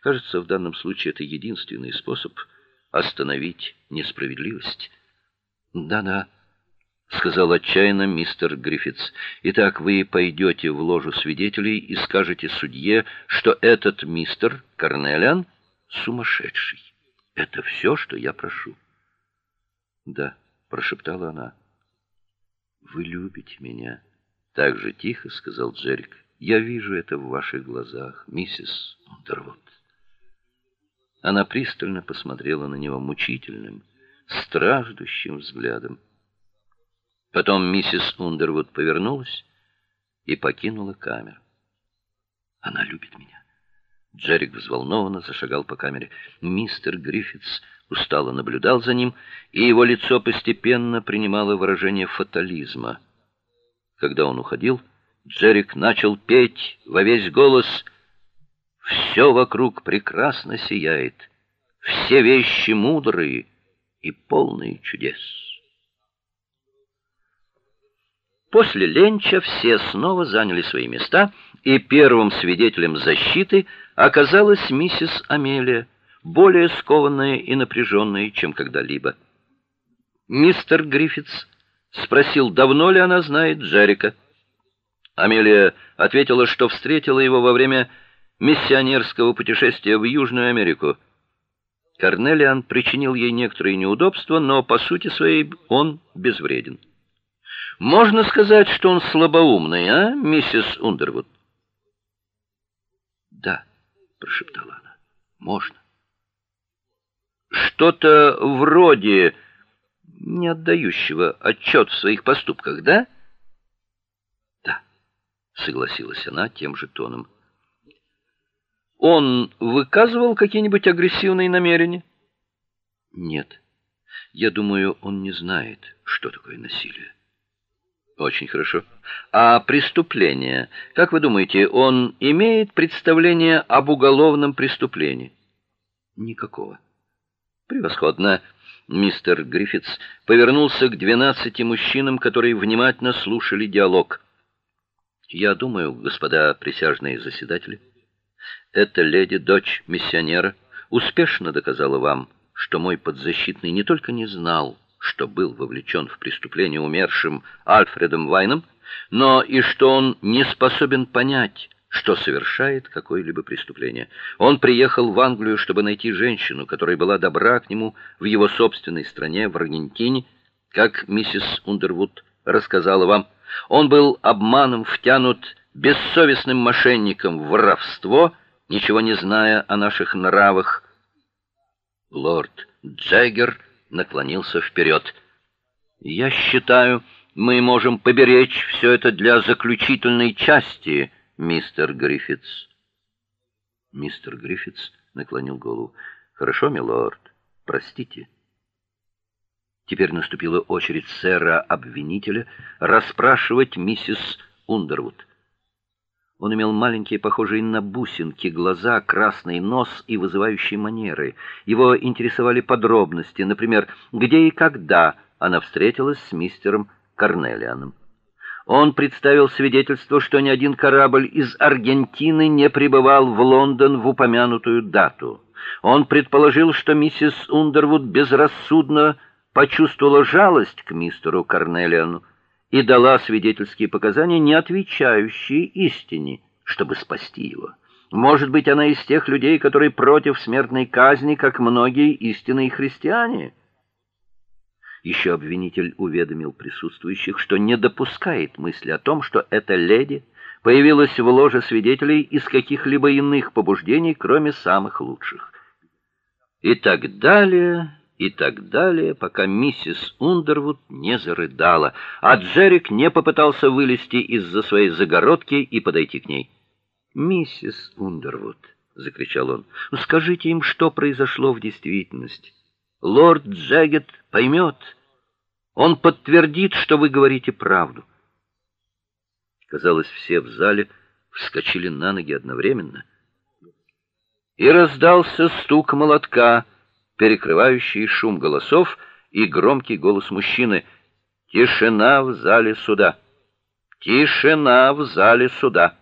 Кажется, в данном случае это единственный способ остановить несправедливость. Да-да, сказал отчаянно мистер Гриффитс. Итак, вы пойдете в ложу свидетелей и скажете судье, что этот мистер Карнелиан сумасшедший. Это все, что я прошу. Да, прошептала она. Вы любите меня, так же тихо сказал Джерик. Я вижу это в ваших глазах, миссис Ундервуд. Она пристально посмотрела на него мучительным, страждущим взглядом. Потом миссис Ундервуд повернулась и покинула камеру. Она любит меня. Джерик взволнованно зашагал по камере. Мистер Гриффитс устало наблюдал за ним, и его лицо постепенно принимало выражение фатализма. Когда он уходил, Джерик начал петь во весь голос: «Все вокруг прекрасно сияет, все вещи мудрые и полные чудес". После ленча все снова заняли свои места, и первым свидетелем защиты оказалась миссис Амелия, более скованная и напряженная, чем когда-либо. Мистер Гриффитс спросил, давно ли она знает Джерика. Амелия ответила, что встретила его во время миссионерского путешествия в Южную Америку. Корнелиан причинил ей некоторые неудобства, но по сути своей он безвреден. Можно сказать, что он слабоумный, а, миссис Ундервуд? Да, прошептала она. Можно. Что-то вроде не отдающего отчет в своих поступках, да? Да, согласилась она тем же тоном. Он выказывал какие-нибудь агрессивные намерения? Нет. Я думаю, он не знает, что такое насилие. Очень хорошо. А преступление? Как вы думаете, он имеет представление об уголовном преступлении? Никакого. Превосходно. Мистер Гриффитс повернулся к двенадцати мужчинам, которые внимательно слушали диалог. Я думаю, господа присяжные заседатели, эта леди, дочь миссионера, успешно доказала вам, что мой подзащитный не только не знал, что был вовлечен в преступление умершим Альфредом Вайном, но и что он не способен понять, что совершает какое-либо преступление. Он приехал в Англию, чтобы найти женщину, которая была добра к нему в его собственной стране, в Аргентине, как миссис Ундервуд рассказала вам. Он был обманом втянут бессовестным мошенником в воровство, ничего не зная о наших нравах. Лорд Джаггер наклонился вперед. Я считаю, мы можем поберечь все это для заключительной части, мистер Гриффитс. Мистер Гриффитс наклонил голову. Хорошо, милорд. Простите. Теперь наступила очередь сэра обвинителя расспрашивать миссис Ундервуд. Он имел маленькие, похожие на бусинки, глаза, красный нос и вызывающие манеры. Его интересовали подробности, например, где и когда она встретилась с мистером Карнелианом. Он представил свидетельство, что ни один корабль из Аргентины не прибывал в Лондон в упомянутую дату. Он предположил, что миссис Ундервуд безрассудно почувствовала жалость к мистеру Карнелиану и дала свидетельские показания, не отвечающие истине, чтобы спасти его. Может быть, она из тех людей, которые против смертной казни, как многие истинные христиане. Еще обвинитель уведомил присутствующих, что не допускает мысли о том, что эта леди появилась в ложе свидетелей из каких-либо иных побуждений, кроме самых лучших. И так далее и так далее, пока миссис Ундервуд не зарыдала, а Джерик не попытался вылезти из-за своей загородки и подойти к ней. "Миссис Ундервуд", закричал он. "Скажите им, что произошло в действительности. Лорд Джегет поймет. Он подтвердит, что вы говорите правду". Казалось, все в зале вскочили на ноги одновременно. И раздался стук молотка перекрывающий шум голосов и громкий голос мужчины: "Тишина в зале суда! Тишина в зале суда!"